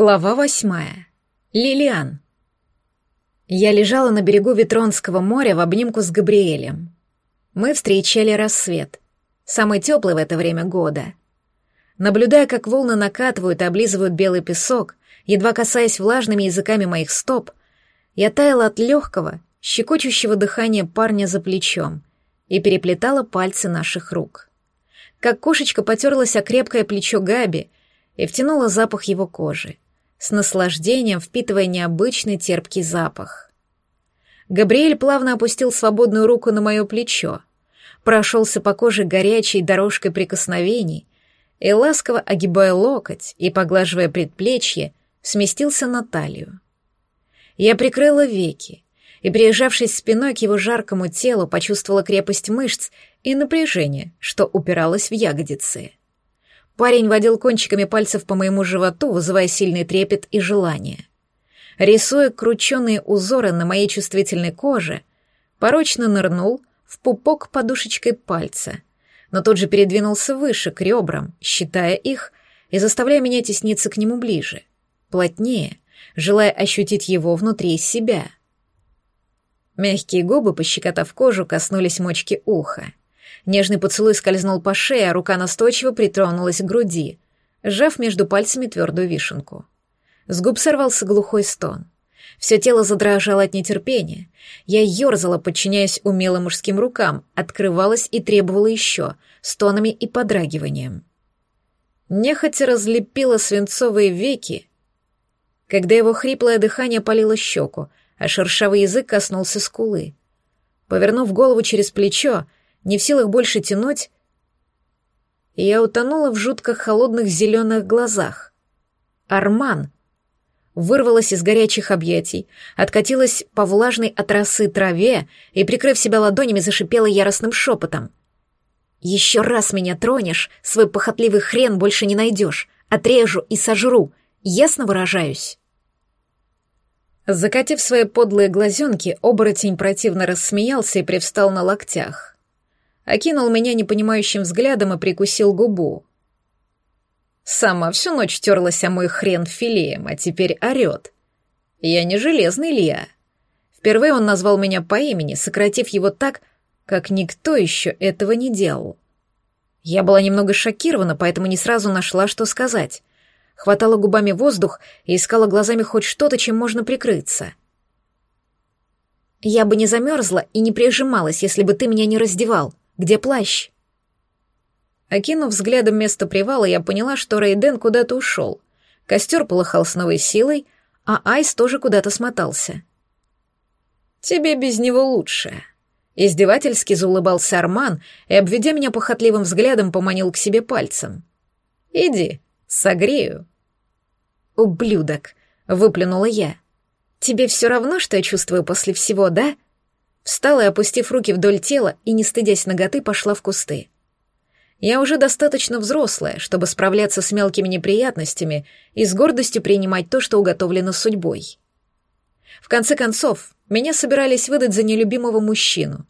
Глава восьмая. Лилиан. Я лежала на берегу Ветронского моря в обнимку с Габриэлем. Мы встречали рассвет, самый теплый в это время года. Наблюдая, как волны накатывают и облизывают белый песок, едва касаясь влажными языками моих стоп, я таяла от легкого, щекочущего дыхания парня за плечом и переплетала пальцы наших рук. Как кошечка потерлась о крепкое плечо Габи — и втянула запах его кожи, с наслаждением впитывая необычный терпкий запах. Габриэль плавно опустил свободную руку на мое плечо, прошелся по коже горячей дорожкой прикосновений и, ласково огибая локоть и поглаживая предплечье, сместился на талию. Я прикрыла веки и, приезжавшись спиной к его жаркому телу, почувствовала крепость мышц и напряжение, что упиралось в ягодицы. Парень водил кончиками пальцев по моему животу, вызывая сильный трепет и желание. Рисуя крученные узоры на моей чувствительной коже, порочно нырнул в пупок подушечкой пальца, но тут же передвинулся выше, к ребрам, считая их и заставляя меня тесниться к нему ближе, плотнее, желая ощутить его внутри себя. Мягкие губы, пощекотав кожу, коснулись мочки уха. Нежный поцелуй скользнул по шее, а рука настойчиво притронулась к груди, сжав между пальцами твердую вишенку. С губ сорвался глухой стон. Все тело задрожало от нетерпения. Я ерзала, подчиняясь умелым мужским рукам, открывалась и требовала еще, стонами и подрагиванием. Нехотя разлепила свинцовые веки, когда его хриплое дыхание палило щеку, а шершавый язык коснулся скулы. Повернув голову через плечо, не в силах больше тянуть, я утонула в жутко холодных зеленых глазах. Арман вырвалась из горячих объятий, откатилась по влажной от росы траве и, прикрыв себя ладонями, зашипела яростным шепотом. «Еще раз меня тронешь, свой похотливый хрен больше не найдешь. Отрежу и сожру. Ясно выражаюсь?» Закатив свои подлые глазенки, оборотень противно рассмеялся и привстал на локтях окинул меня непонимающим взглядом и прикусил губу. Сама всю ночь терлась о мой хрен филеем, а теперь орёт. Я не железный Лия. Впервые он назвал меня по имени, сократив его так, как никто еще этого не делал. Я была немного шокирована, поэтому не сразу нашла, что сказать. Хватала губами воздух и искала глазами хоть что-то, чем можно прикрыться. Я бы не замерзла и не прижималась, если бы ты меня не раздевал. Где плащ?» Окинув взглядом место привала, я поняла, что Рейден куда-то ушел. Костер полыхал с новой силой, а Айс тоже куда-то смотался. «Тебе без него лучше», — издевательски заулыбался Арман и, обведя меня похотливым взглядом, поманил к себе пальцем. «Иди, согрею». «Ублюдок», — выплюнула я. «Тебе все равно, что я чувствую после всего, да?» Встала и, опустив руки вдоль тела и, не стыдясь ноготы, пошла в кусты. Я уже достаточно взрослая, чтобы справляться с мелкими неприятностями и с гордостью принимать то, что уготовлено судьбой. В конце концов, меня собирались выдать за нелюбимого мужчину,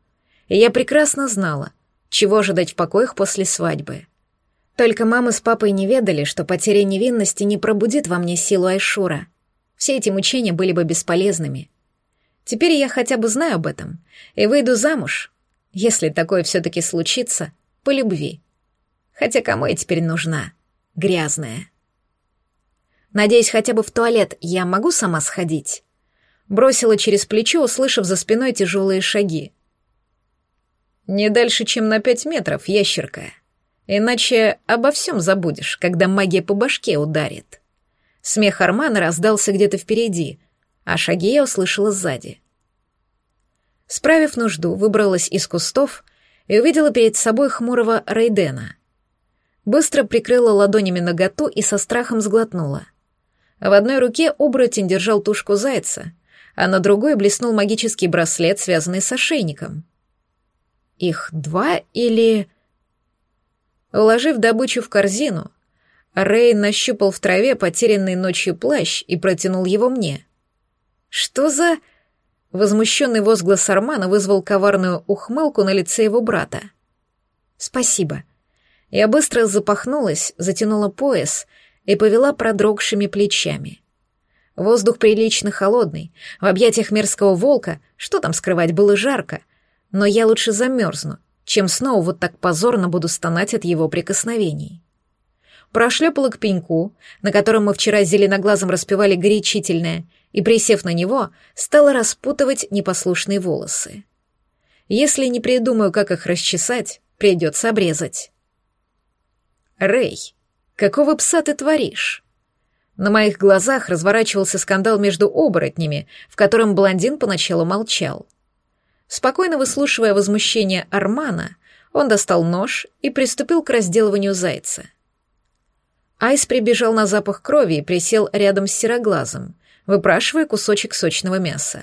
и я прекрасно знала, чего ожидать в покоях после свадьбы. Только мама с папой не ведали, что потеря невинности не пробудит во мне силу Айшура. Все эти мучения были бы бесполезными — Теперь я хотя бы знаю об этом и выйду замуж, если такое все-таки случится, по любви. Хотя кому я теперь нужна? Грязная. Надеюсь, хотя бы в туалет я могу сама сходить? Бросила через плечо, услышав за спиной тяжелые шаги. Не дальше, чем на пять метров, ящерка. Иначе обо всем забудешь, когда магия по башке ударит. Смех Армана раздался где-то впереди, а шаги я услышала сзади. Справив нужду, выбралась из кустов и увидела перед собой хмурого Рейдена. Быстро прикрыла ладонями наготу и со страхом сглотнула. В одной руке оборотень держал тушку зайца, а на другой блеснул магический браслет, связанный с ошейником. Их два или... Уложив добычу в корзину, Рей нащупал в траве потерянный ночью плащ и протянул его мне. «Что за...» Возмущенный возглас Армана вызвал коварную ухмылку на лице его брата. «Спасибо». Я быстро запахнулась, затянула пояс и повела продрогшими плечами. Воздух прилично холодный, в объятиях мерзкого волка, что там скрывать, было жарко, но я лучше замерзну, чем снова вот так позорно буду стонать от его прикосновений. Прошлепала к пеньку, на котором мы вчера зеленоглазом распевали горячительное, и, присев на него, стала распутывать непослушные волосы. Если не придумаю, как их расчесать, придется обрезать. «Рэй, какого пса ты творишь?» На моих глазах разворачивался скандал между оборотнями, в котором блондин поначалу молчал. Спокойно выслушивая возмущение Армана, он достал нож и приступил к разделыванию зайца. Айс прибежал на запах крови и присел рядом с сероглазом, выпрашивая кусочек сочного мяса.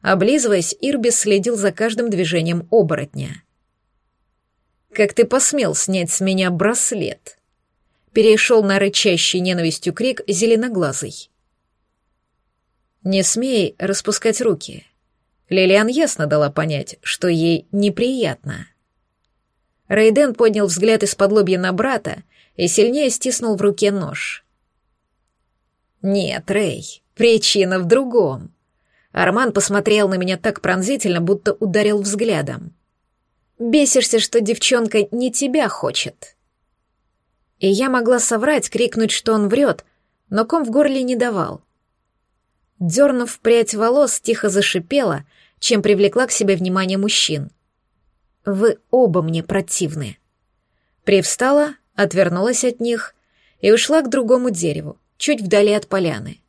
Облизываясь, Ирбис следил за каждым движением оборотня. «Как ты посмел снять с меня браслет?» перешел на рычащий ненавистью крик зеленоглазый. «Не смей распускать руки». Лилиан ясно дала понять, что ей неприятно. Рейден поднял взгляд из-под лобья на брата и сильнее стиснул в руке нож. «Нет, Рей, причина в другом». Арман посмотрел на меня так пронзительно, будто ударил взглядом. «Бесишься, что девчонка не тебя хочет». И я могла соврать, крикнуть, что он врет, но ком в горле не давал. Дернув прядь волос, тихо зашипела, чем привлекла к себе внимание мужчин. «Вы оба мне противны». Привстала, отвернулась от них и ушла к другому дереву, чуть вдали от поляны.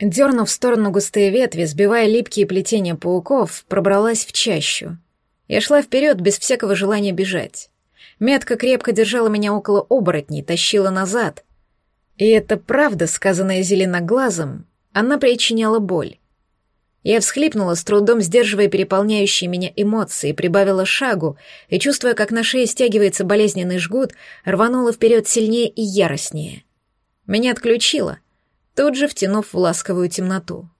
Дернув в сторону густые ветви, сбивая липкие плетения пауков, пробралась в чащу. Я шла вперед без всякого желания бежать. Метка крепко держала меня около оборотней, тащила назад. И это правда, сказанная зеленоглазом, она причиняла боль. Я всхлипнула, с трудом сдерживая переполняющие меня эмоции, прибавила шагу и, чувствуя, как на шее стягивается болезненный жгут, рванула вперед сильнее и яростнее. Меня отключило, тут же втянув в ласковую темноту.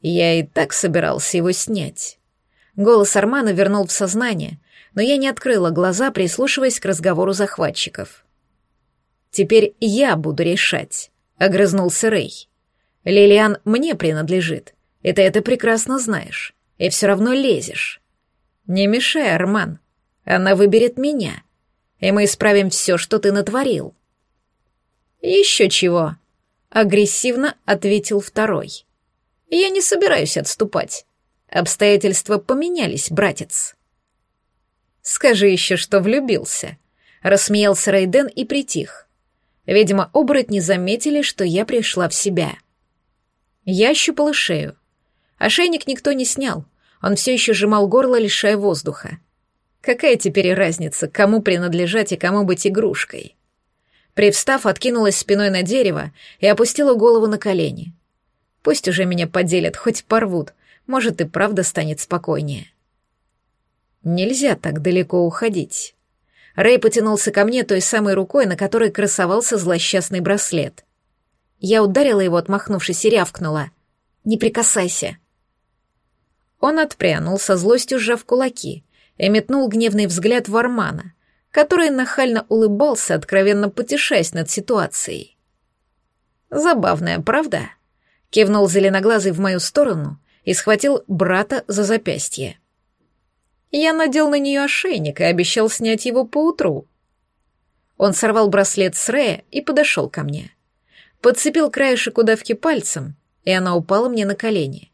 Я и так собирался его снять. Голос Армана вернул в сознание, но я не открыла глаза, прислушиваясь к разговору захватчиков. «Теперь я буду решать», — огрызнулся Рэй. «Лилиан мне принадлежит, и ты это прекрасно знаешь, и все равно лезешь. Не мешай, Арман, она выберет меня, и мы исправим все, что ты натворил». «Еще чего», — агрессивно ответил второй. «Я не собираюсь отступать. Обстоятельства поменялись, братец». Скажи еще, что влюбился. Рассмеялся Рейден и притих. Видимо, оборотни заметили, что я пришла в себя. Я щупала шею. Ошейник никто не снял. Он все еще сжимал горло, лишая воздуха. Какая теперь разница, кому принадлежать и кому быть игрушкой? Привстав, откинулась спиной на дерево и опустила голову на колени. Пусть уже меня поделят, хоть порвут, может и правда станет спокойнее. Нельзя так далеко уходить. Рэй потянулся ко мне той самой рукой, на которой красовался злосчастный браслет. Я ударила его, отмахнувшись, и рявкнула. «Не прикасайся!» Он отпрянул, со злостью сжав кулаки, и метнул гневный взгляд в Армана, который нахально улыбался, откровенно потешаясь над ситуацией. «Забавная, правда?» — кивнул зеленоглазый в мою сторону и схватил брата за запястье. Я надел на нее ошейник и обещал снять его поутру. Он сорвал браслет с Рея и подошел ко мне. Подцепил краешек удавки пальцем, и она упала мне на колени.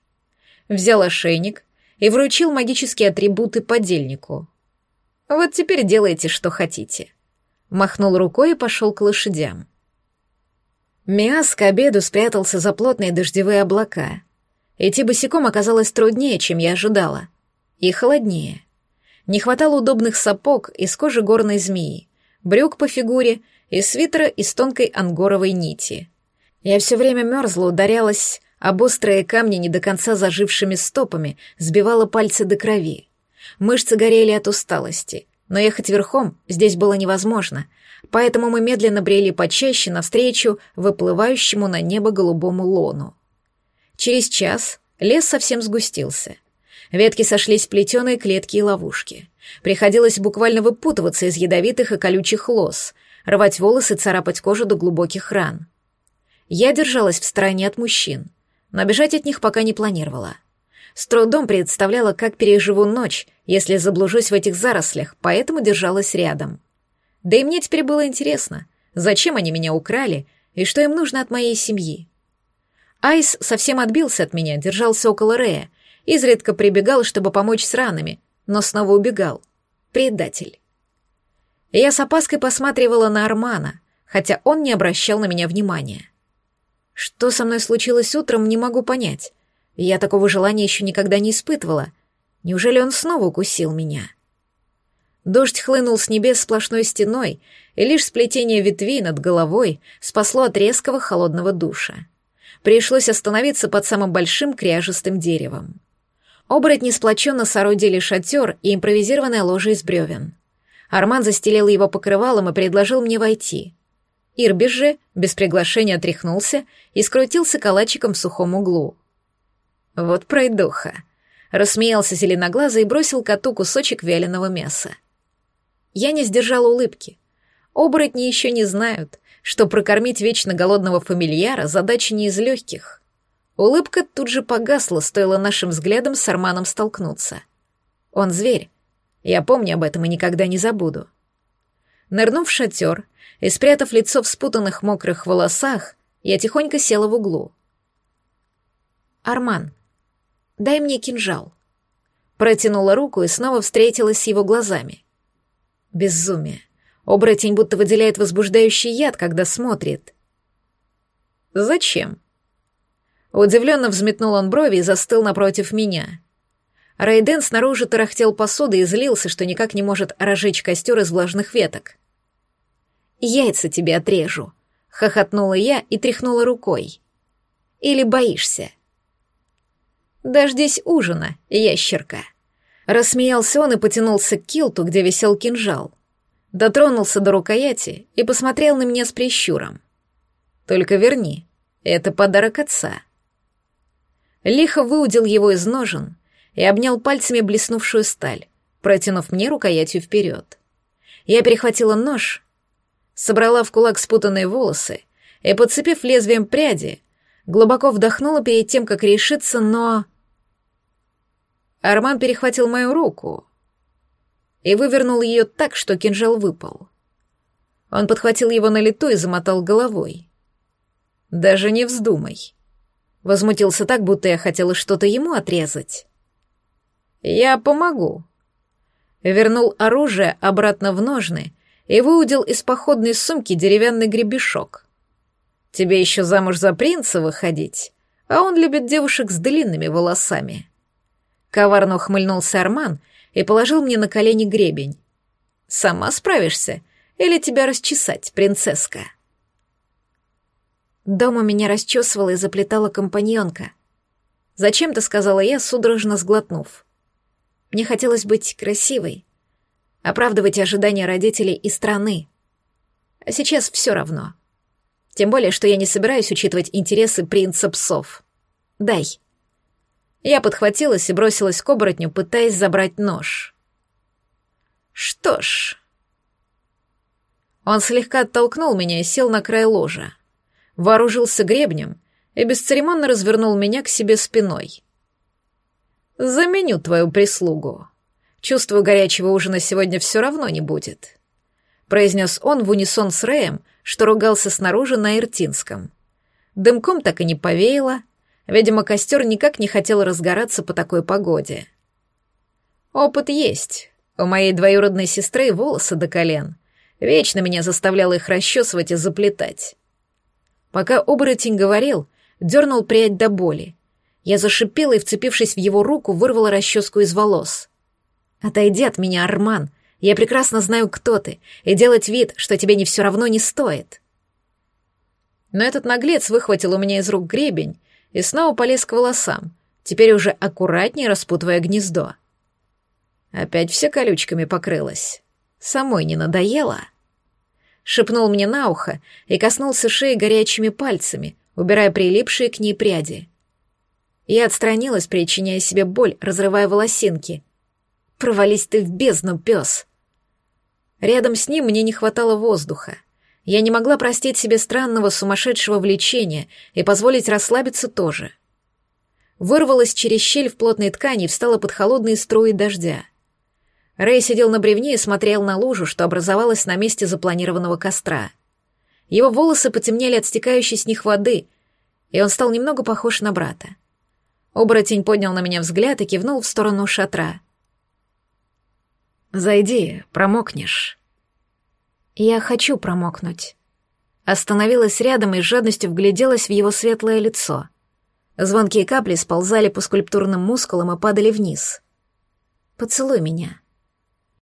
Взял ошейник и вручил магические атрибуты подельнику. «Вот теперь делайте, что хотите». Махнул рукой и пошел к лошадям. Миас к обеду спрятался за плотные дождевые облака. Идти босиком оказалось труднее, чем я ожидала. И холоднее. Не хватало удобных сапог из кожи горной змеи, брюк по фигуре и свитера из тонкой ангоровой нити. Я все время мерзла, ударялась об острые камни не до конца зажившими стопами, сбивала пальцы до крови. Мышцы горели от усталости, но ехать верхом здесь было невозможно, поэтому мы медленно брели почаще навстречу выплывающему на небо голубому лону. Через час лес совсем сгустился — Ветки сошлись в плетеные клетки и ловушки. Приходилось буквально выпутываться из ядовитых и колючих лос, рвать волосы, царапать кожу до глубоких ран. Я держалась в стороне от мужчин, но бежать от них пока не планировала. С трудом представляла, как переживу ночь, если заблужусь в этих зарослях, поэтому держалась рядом. Да и мне теперь было интересно, зачем они меня украли и что им нужно от моей семьи. Айс совсем отбился от меня, держался около Рея, изредка прибегал, чтобы помочь с ранами, но снова убегал. Предатель. Я с опаской посматривала на Армана, хотя он не обращал на меня внимания. Что со мной случилось утром, не могу понять. Я такого желания еще никогда не испытывала. Неужели он снова укусил меня? Дождь хлынул с небес сплошной стеной, и лишь сплетение ветвей над головой спасло от резкого холодного душа. Пришлось остановиться под самым большим кряжестым деревом. Оборотни сплоченно соорудили шатер и импровизированное ложе из бревен. Арман застелил его покрывалом и предложил мне войти. Ирбиш же без приглашения отряхнулся и скрутился калачиком в сухом углу. «Вот пройдуха», — рассмеялся зеленоглазый и бросил коту кусочек вяленого мяса. Я не сдержала улыбки. Оборотни еще не знают, что прокормить вечно голодного фамильяра задача не из легких. Улыбка тут же погасла, стоило нашим взглядом с Арманом столкнуться. Он зверь. Я помню об этом и никогда не забуду. Нырнув в шатер и спрятав лицо в спутанных мокрых волосах, я тихонько села в углу. «Арман, дай мне кинжал». Протянула руку и снова встретилась с его глазами. Безумие. Оборотень будто выделяет возбуждающий яд, когда смотрит. «Зачем?» Удивленно взметнул он брови и застыл напротив меня. Райден снаружи тарахтел посудой и злился, что никак не может разжечь костер из влажных веток. «Яйца тебе отрежу», — хохотнула я и тряхнула рукой. «Или боишься?» «Дождись ужина, ящерка». Рассмеялся он и потянулся к килту, где висел кинжал. Дотронулся до рукояти и посмотрел на меня с прищуром. «Только верни, это подарок отца». Лихо выудил его из ножен и обнял пальцами блеснувшую сталь, протянув мне рукоятью вперед. Я перехватила нож, собрала в кулак спутанные волосы и, подцепив лезвием пряди, глубоко вдохнула перед тем, как решиться, но... Арман перехватил мою руку и вывернул ее так, что кинжал выпал. Он подхватил его на лету и замотал головой. «Даже не вздумай». Возмутился так, будто я хотела что-то ему отрезать. «Я помогу». Вернул оружие обратно в ножны и выудил из походной сумки деревянный гребешок. «Тебе еще замуж за принца выходить, а он любит девушек с длинными волосами». Коварно ухмыльнулся Арман и положил мне на колени гребень. «Сама справишься? Или тебя расчесать, принцесска?» Дома меня расчесывала и заплетала компаньонка. Зачем-то сказала я, судорожно сглотнув. Мне хотелось быть красивой, оправдывать ожидания родителей и страны. А сейчас все равно. Тем более, что я не собираюсь учитывать интересы принца псов. Дай. Я подхватилась и бросилась к оборотню, пытаясь забрать нож. Что ж... Он слегка оттолкнул меня и сел на край ложа. Вооружился гребнем и бесцеремонно развернул меня к себе спиной. «Заменю твою прислугу. Чувствую, горячего ужина сегодня все равно не будет», — произнес он в унисон с Рэем, что ругался снаружи на Иртинском. Дымком так и не повеяло, Видимо, костер никак не хотел разгораться по такой погоде. Опыт есть. У моей двоюродной сестры волосы до колен. Вечно меня заставляло их расчесывать и заплетать. Пока оборотень говорил, дернул прядь до боли. Я зашипела и, вцепившись в его руку, вырвала расческу из волос. «Отойди от меня, Арман. Я прекрасно знаю, кто ты, и делать вид, что тебе не все равно, не стоит». Но этот наглец выхватил у меня из рук гребень и снова полез к волосам, теперь уже аккуратнее распутывая гнездо. Опять все колючками покрылось. Самой не надоело? Шепнул мне на ухо и коснулся шеи горячими пальцами, убирая прилипшие к ней пряди. Я отстранилась, причиняя себе боль, разрывая волосинки. «Провались ты в бездну, пес!» Рядом с ним мне не хватало воздуха. Я не могла простить себе странного сумасшедшего влечения и позволить расслабиться тоже. Вырвалась через щель в плотной ткани и встала под холодные струи дождя. Рэй сидел на бревне и смотрел на лужу, что образовалась на месте запланированного костра. Его волосы потемнели от стекающей с них воды, и он стал немного похож на брата. Оборотень поднял на меня взгляд и кивнул в сторону шатра. «Зайди, промокнешь». «Я хочу промокнуть». Остановилась рядом и с жадностью вгляделась в его светлое лицо. Звонкие капли сползали по скульптурным мускулам и падали вниз. «Поцелуй меня».